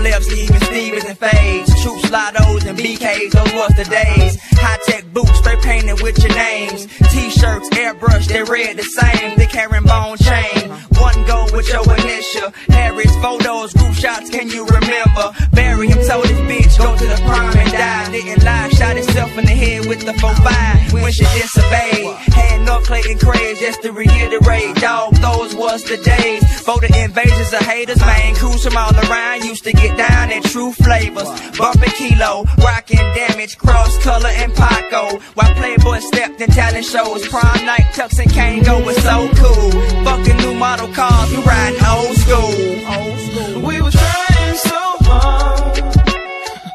Lips even Stevens and fades. Troop lottos, and BKs, those was the days. High tech boots, they painted with your names. T shirts, airbrushed, they read the same. Thick Bone chain. One go with your initial. Harris, photos, group shots, can you remember? Bury him, told his bitch, go to the prime and die. Didn't lie, shot himself in the head with the 4-5 when she disobeyed. Had Clayton Craig just to reiterate. Dog, those was the days. The invasions of haters, man. Crews from all around used to get down in true flavors. Bumping kilo, rocking damage, cross color and Paco. While Playboy stepped in talent shows, Prime night, Tux and Kango was so cool. Fucking new model cars, we riding old school. We were trying so hard,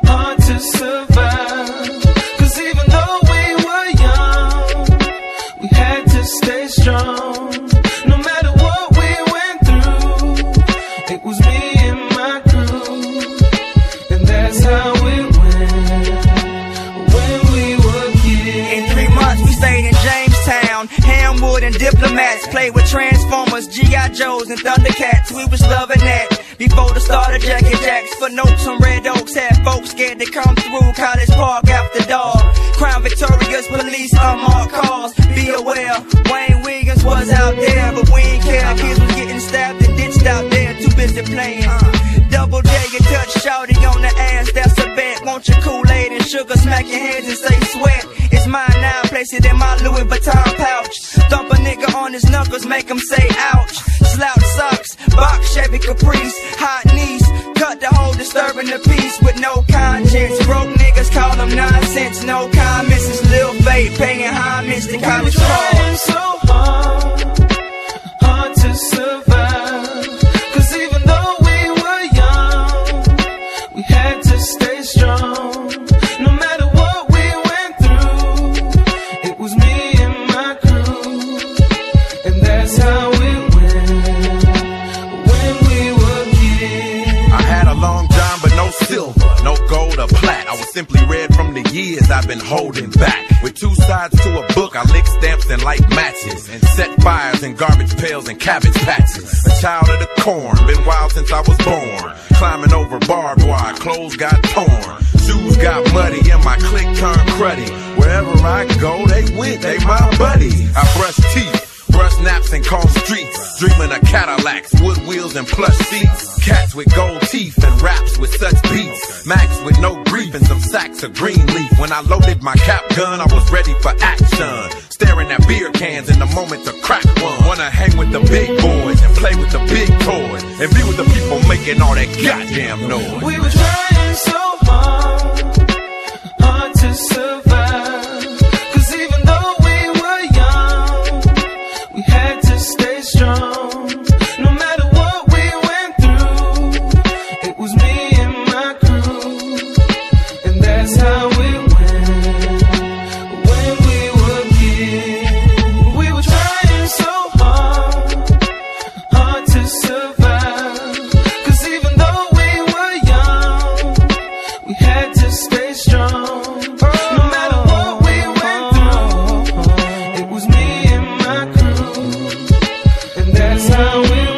hard to survive. And diplomats played with Transformers, G.I. Joes, and Thundercats. We was loving that. Before the start of Jackie Jacks, for notes on Red Oaks, had folks scared to come through College Park after dark. Crown Victoria's police unmarked cars. Be aware, Wayne Williams was out there, but we ain't care. Kids was getting stabbed and ditched out there, too busy playing. Double J and touch shouty on the ass, that's a bet. Want your Kool-Aid and sugar, smack your hands and say sweat. It's mine now, place it in my Louis Vuitton pouch. Thump a nigga on his knuckles, make him say ouch. Slouch socks, box Chevy Caprice, hot knees. Cut the whole disturbing the peace with no conscience. Broke niggas call them nonsense, no comments. It's Lil Fate paying I had a long john, but no silver, no gold or plat. I was simply red from the years I've been holding back. With two sides to a book, I lick stamps and light matches. And set fires in garbage pails and cabbage patches. A child of the corn, been wild since I was born. Climbing over barbed wire, clothes got torn. Shoes got muddy and my click turned cruddy. Wherever I go, they went, they my buddy. I brush teeth. Brush naps and calm streets, dreaming of Cadillacs, wood wheels and plush seats. Cats with gold teeth and raps with such beats. Max with no and some sacks of green leaf. When I loaded my cap gun, I was ready for action. Staring at beer cans in the moment to crack one. Wanna hang with the big boys and play with the big toys. And be with the people making all that goddamn noise. We were trying so hard, hard to survive. how it